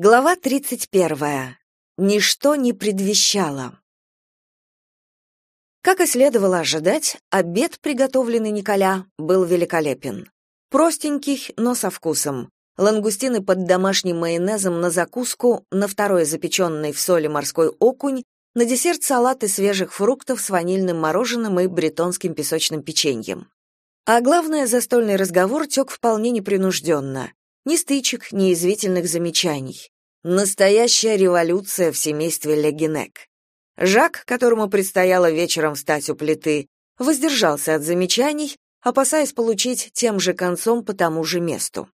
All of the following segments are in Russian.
Глава 31. Ничто не предвещало. Как и следовало ожидать, обед, приготовленный Николя, был великолепен. Простенький, но со вкусом. Лангустины под домашним майонезом на закуску, на второй запеченный в соли морской окунь, на десерт салат из свежих фруктов с ванильным мороженым и бретонским песочным печеньем. А главное, застольный разговор тек вполне непринужденно. Ни стычек, ни извительных замечаний. Настоящая революция в семействе Легинек. Жак, которому предстояло вечером встать у плиты, воздержался от замечаний, опасаясь получить тем же концом по тому же месту.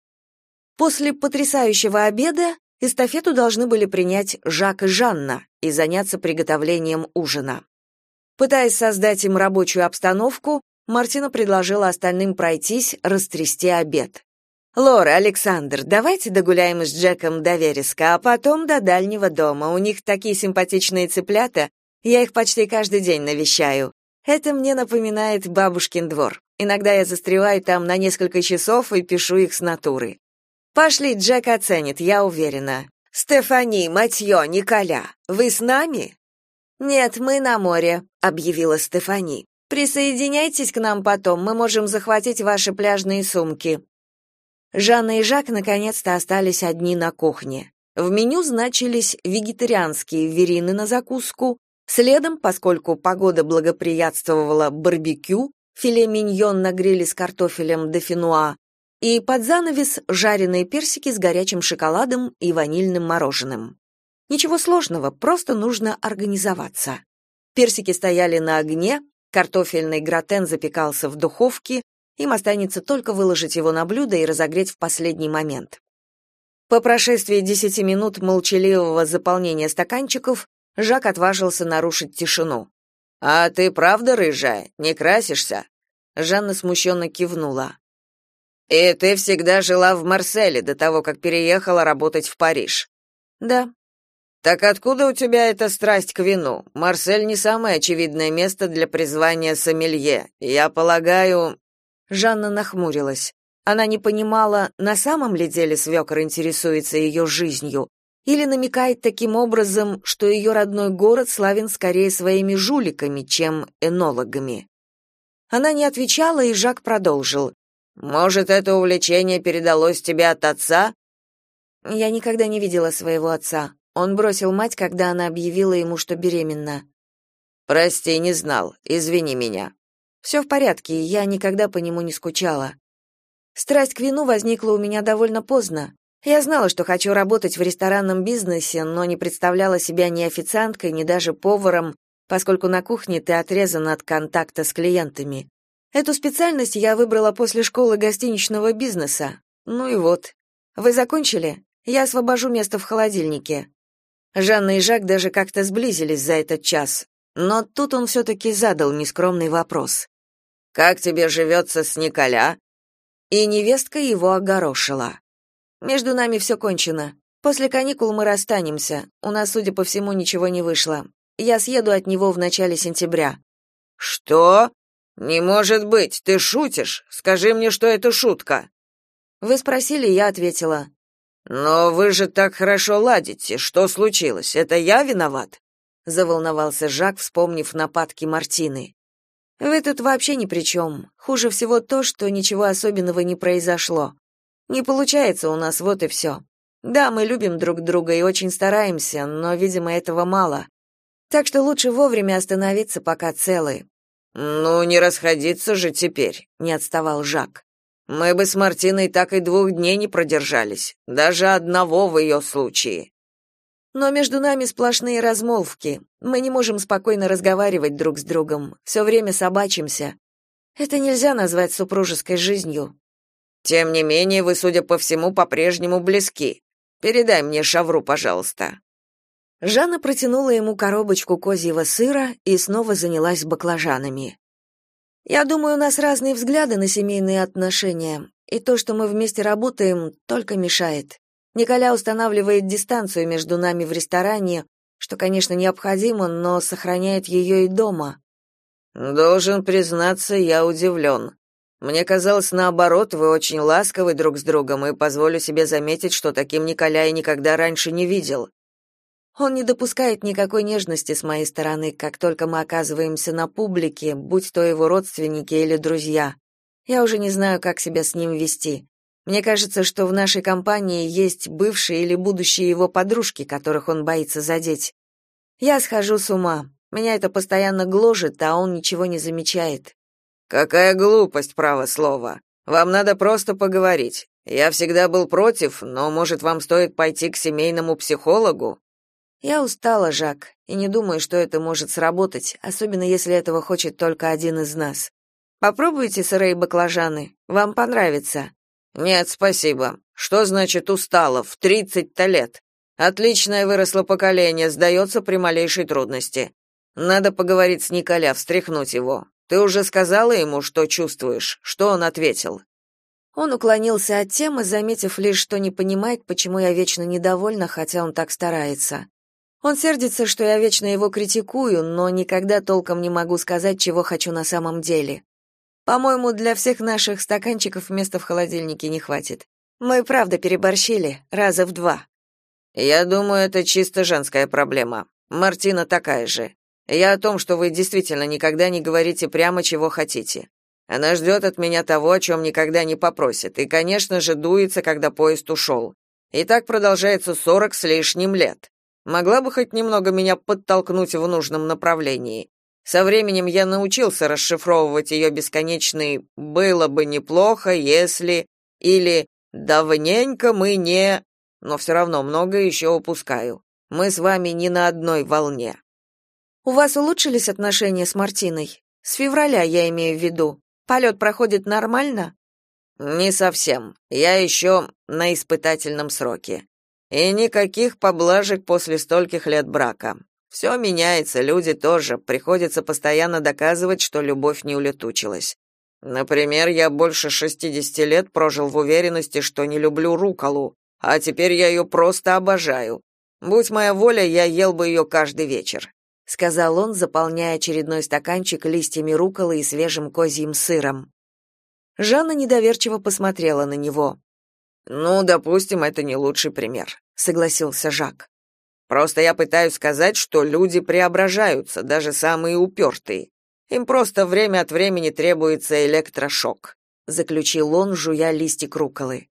После потрясающего обеда эстафету должны были принять Жак и Жанна и заняться приготовлением ужина. Пытаясь создать им рабочую обстановку, Мартина предложила остальным пройтись, растрясти обед. «Лора, Александр, давайте догуляем с Джеком до Вереска, а потом до дальнего дома. У них такие симпатичные цыплята, я их почти каждый день навещаю. Это мне напоминает бабушкин двор. Иногда я застреваю там на несколько часов и пишу их с натуры. Пошли, Джек оценит, я уверена. Стефани, Матьё, Николя, вы с нами? Нет, мы на море, объявила Стефани. Присоединяйтесь к нам потом, мы можем захватить ваши пляжные сумки. Жанна и Жак наконец-то остались одни на кухне. В меню значились вегетарианские верины на закуску, следом, поскольку погода благоприятствовала барбекю, филе миньон на гриле с картофелем де финуа, и под занавес жареные персики с горячим шоколадом и ванильным мороженым. Ничего сложного, просто нужно организоваться. Персики стояли на огне, картофельный гратен запекался в духовке, им останется только выложить его на блюдо и разогреть в последний момент. По прошествии десяти минут молчаливого заполнения стаканчиков Жак отважился нарушить тишину. «А ты правда рыжая? Не красишься?» Жанна смущенно кивнула. «И ты всегда жила в Марселе до того, как переехала работать в Париж?» «Да». «Так откуда у тебя эта страсть к вину? Марсель не самое очевидное место для призвания сомелье. Я полагаю...» Жанна нахмурилась. Она не понимала, на самом ли деле свекор интересуется ее жизнью, или намекает таким образом, что ее родной город славен скорее своими жуликами, чем энологами. Она не отвечала, и Жак продолжил. «Может, это увлечение передалось тебе от отца?» Я никогда не видела своего отца. Он бросил мать, когда она объявила ему, что беременна. «Прости, не знал. Извини меня. Все в порядке, я никогда по нему не скучала. Страсть к вину возникла у меня довольно поздно. Я знала, что хочу работать в ресторанном бизнесе, но не представляла себя ни официанткой, ни даже поваром, поскольку на кухне ты отрезан от контакта с клиентами. Эту специальность я выбрала после школы гостиничного бизнеса. Ну и вот. Вы закончили? Я освобожу место в холодильнике. Жанна и Жак даже как-то сблизились за этот час. Но тут он все-таки задал нескромный вопрос. Как тебе живется с Николя?» И невестка его огорошила. «Между нами все кончено. После каникул мы расстанемся. У нас, судя по всему, ничего не вышло. Я съеду от него в начале сентября». «Что? Не может быть, ты шутишь? Скажи мне, что это шутка». Вы спросили, я ответила. «Но вы же так хорошо ладите. Что случилось? Это я виноват?» Заволновался Жак, вспомнив нападки Мартины. Вы тут вообще ни при чем. Хуже всего то, что ничего особенного не произошло. Не получается у нас, вот и все. Да, мы любим друг друга и очень стараемся, но, видимо, этого мало. Так что лучше вовремя остановиться, пока целы. Ну, не расходиться же теперь, не отставал Жак. Мы бы с Мартиной так и двух дней не продержались, даже одного в ее случае. Но между нами сплошные размолвки. Мы не можем спокойно разговаривать друг с другом, все время собачимся. Это нельзя назвать супружеской жизнью. Тем не менее, вы, судя по всему, по-прежнему близки. Передай мне шавру, пожалуйста. Жанна протянула ему коробочку козьего сыра и снова занялась баклажанами. Я думаю, у нас разные взгляды на семейные отношения, и то, что мы вместе работаем, только мешает. Николя устанавливает дистанцию между нами в ресторане, что, конечно, необходимо, но сохраняет ее и дома. Должен признаться, я удивлен. Мне казалось, наоборот, вы очень ласковы друг с другом, и позволю себе заметить, что таким Николя я никогда раньше не видел. Он не допускает никакой нежности с моей стороны, как только мы оказываемся на публике, будь то его родственники или друзья. Я уже не знаю, как себя с ним вести. Мне кажется, что в нашей компании есть бывшие или будущие его подружки, которых он боится задеть. Я схожу с ума. Меня это постоянно гложет, а он ничего не замечает. Какая глупость, право слово. Вам надо просто поговорить. Я всегда был против, но, может, вам стоит пойти к семейному психологу? Я устала, Жак, и не думаю, что это может сработать, особенно если этого хочет только один из нас. Попробуйте сырые баклажаны, вам понравится. Нет, спасибо. Что значит устала в тридцать-то лет? Отличное выросло поколение, сдается при малейшей трудности. Надо поговорить с Николя, встряхнуть его. Ты уже сказала ему, что чувствуешь? Что он ответил? Он уклонился от темы, заметив лишь, что не понимает, почему я вечно недовольна, хотя он так старается. Он сердится, что я вечно его критикую, но никогда толком не могу сказать, чего хочу на самом деле. По-моему, для всех наших стаканчиков места в холодильнике не хватит. Мы правда переборщили, раза в два. Я думаю, это чисто женская проблема. Мартина такая же. Я о том, что вы действительно никогда не говорите прямо, чего хотите. Она ждет от меня того, о чем никогда не попросит, и, конечно же, дуется, когда поезд ушел. И так продолжается сорок с лишним лет. Могла бы хоть немного меня подтолкнуть в нужном направлении. Со временем я научился расшифровывать ее бесконечные «было бы неплохо, если» или «давненько мы не...» Но все равно многое еще упускаю. Мы с вами не на одной волне. У вас улучшились отношения с Мартиной? С февраля, я имею в виду. Полет проходит нормально? Не совсем. Я еще на испытательном сроке. И никаких поблажек после стольких лет брака. Все меняется, люди тоже. Приходится постоянно доказывать, что любовь не улетучилась. Например, я больше 60 лет прожил в уверенности, что не люблю руколу, а теперь я ее просто обожаю. Будь моя воля, я ел бы ее каждый вечер сказал он, заполняя очередной стаканчик листьями рукколы и свежим козьим сыром. Жанна недоверчиво посмотрела на него. Ну, допустим, это не лучший пример, согласился Жак. Просто я пытаюсь сказать, что люди преображаются, даже самые упертые. Им просто время от времени требуется электрошок, заключил он, жуя листик рукколы.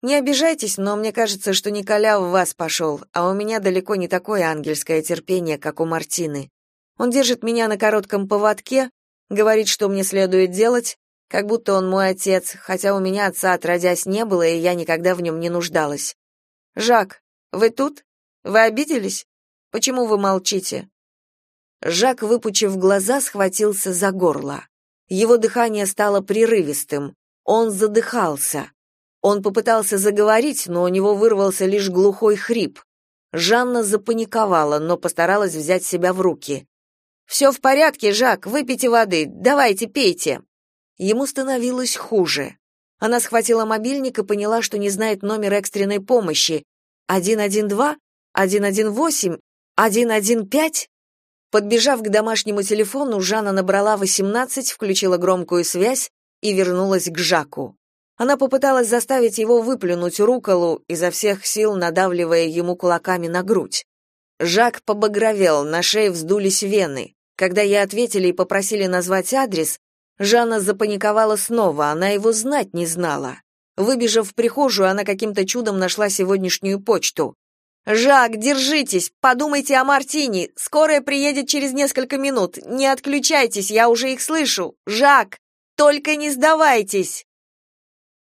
Не обижайтесь, но мне кажется, что Николя в вас пошел, а у меня далеко не такое ангельское терпение, как у Мартины. Он держит меня на коротком поводке, говорит, что мне следует делать, как будто он мой отец, хотя у меня отца отродясь не было, и я никогда в нем не нуждалась. Жак, вы тут? Вы обиделись? Почему вы молчите? Жак, выпучив глаза, схватился за горло. Его дыхание стало прерывистым. Он задыхался. Он попытался заговорить, но у него вырвался лишь глухой хрип. Жанна запаниковала, но постаралась взять себя в руки. «Все в порядке, Жак, выпейте воды, давайте, пейте». Ему становилось хуже. Она схватила мобильник и поняла, что не знает номер экстренной помощи. 112, 118, 115. Подбежав к домашнему телефону, Жанна набрала 18, включила громкую связь и вернулась к Жаку. Она попыталась заставить его выплюнуть руколу, изо всех сил надавливая ему кулаками на грудь. Жак побагровел, на шее вздулись вены. Когда ей ответили и попросили назвать адрес, Жанна запаниковала снова, она его знать не знала. Выбежав в прихожую, она каким-то чудом нашла сегодняшнюю почту. «Жак, держитесь! Подумайте о Мартине! Скорая приедет через несколько минут! Не отключайтесь, я уже их слышу! Жак, только не сдавайтесь!»